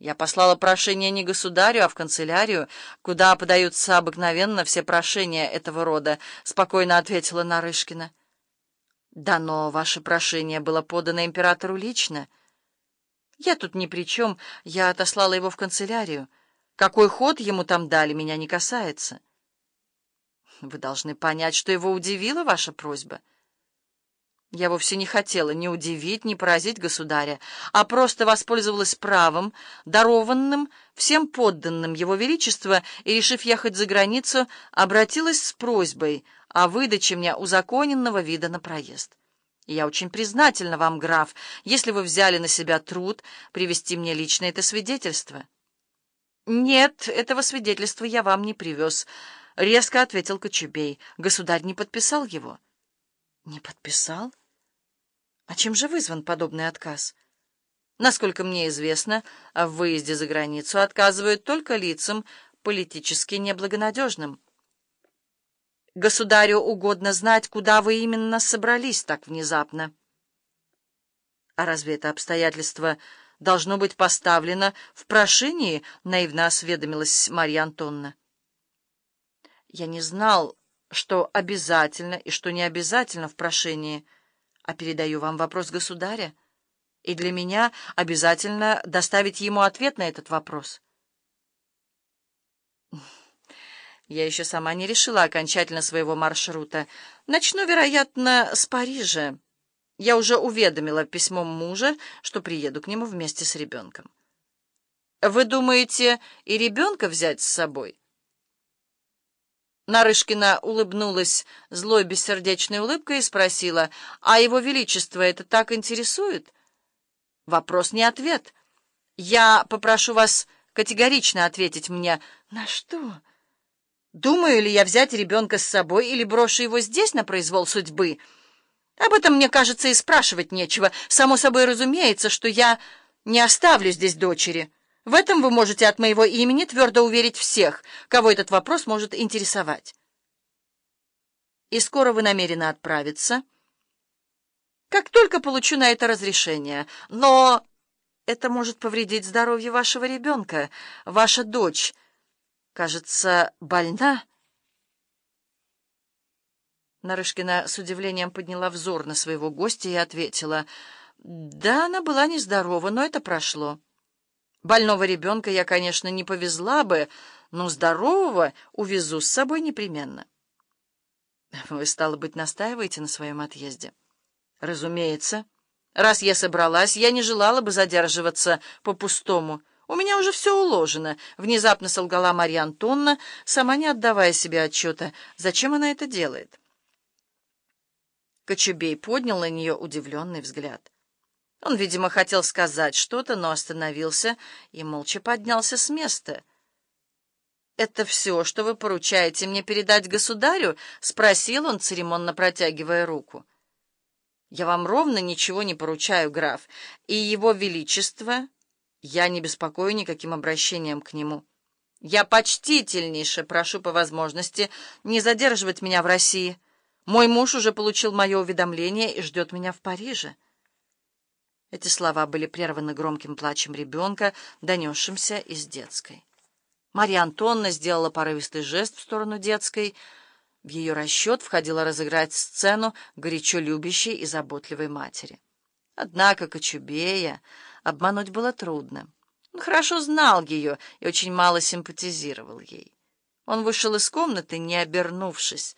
Я послала прошение не государю, а в канцелярию, куда подаются обыкновенно все прошения этого рода, — спокойно ответила Нарышкина. Да, но ваше прошение было подано императору лично. Я тут ни при чем, я отослала его в канцелярию. Какой ход ему там дали, меня не касается. Вы должны понять, что его удивила ваша просьба. Я вовсе не хотела ни удивить, ни поразить государя, а просто воспользовалась правом, дарованным всем подданным его величества, и, решив ехать за границу, обратилась с просьбой о выдаче мне узаконенного вида на проезд. Я очень признательна вам, граф, если вы взяли на себя труд привести мне лично это свидетельство. «Нет, этого свидетельства я вам не привез», — резко ответил Кочубей. «Государь не подписал его». «Не подписал?» А чем же вызван подобный отказ? Насколько мне известно, в выезде за границу отказывают только лицам политически неблагонадежным. Государю угодно знать, куда вы именно собрались так внезапно. А разве это обстоятельство должно быть поставлено в прошении, наивно осведомилась Марья Антонна. Я не знал, что обязательно и что не обязательно в прошении — а передаю вам вопрос государя, и для меня обязательно доставить ему ответ на этот вопрос. Я еще сама не решила окончательно своего маршрута. Начну, вероятно, с Парижа. Я уже уведомила письмом мужа, что приеду к нему вместе с ребенком. Вы думаете, и ребенка взять с собой? Нарышкина улыбнулась злой бессердечной улыбкой и спросила, «А его величество это так интересует?» «Вопрос не ответ. Я попрошу вас категорично ответить мне, на что? Думаю ли я взять ребенка с собой или брошу его здесь на произвол судьбы? Об этом, мне кажется, и спрашивать нечего. Само собой разумеется, что я не оставлю здесь дочери». В этом вы можете от моего имени твердо уверить всех, кого этот вопрос может интересовать. И скоро вы намерены отправиться? Как только получу на это разрешение. Но это может повредить здоровью вашего ребенка. Ваша дочь, кажется, больна. Нарышкина с удивлением подняла взор на своего гостя и ответила, «Да, она была нездорова, но это прошло». Больного ребенка я, конечно, не повезла бы, но здорового увезу с собой непременно. Вы, стало быть, настаиваете на своем отъезде? Разумеется. Раз я собралась, я не желала бы задерживаться по-пустому. У меня уже все уложено, — внезапно солгала Марья Антонна, сама не отдавая себе отчета, зачем она это делает. Кочубей поднял на нее удивленный взгляд. Он, видимо, хотел сказать что-то, но остановился и молча поднялся с места. «Это все, что вы поручаете мне передать государю?» — спросил он, церемонно протягивая руку. «Я вам ровно ничего не поручаю, граф, и его величество я не беспокою никаким обращением к нему. Я почтительнейше прошу по возможности не задерживать меня в России. Мой муж уже получил мое уведомление и ждет меня в Париже». Эти слова были прерваны громким плачем ребенка, донесшимся из детской. Марья Антонна сделала порывистый жест в сторону детской. В ее расчет входило разыграть сцену горячо любящей и заботливой матери. Однако Кочубея обмануть было трудно. Он хорошо знал ее и очень мало симпатизировал ей. Он вышел из комнаты, не обернувшись,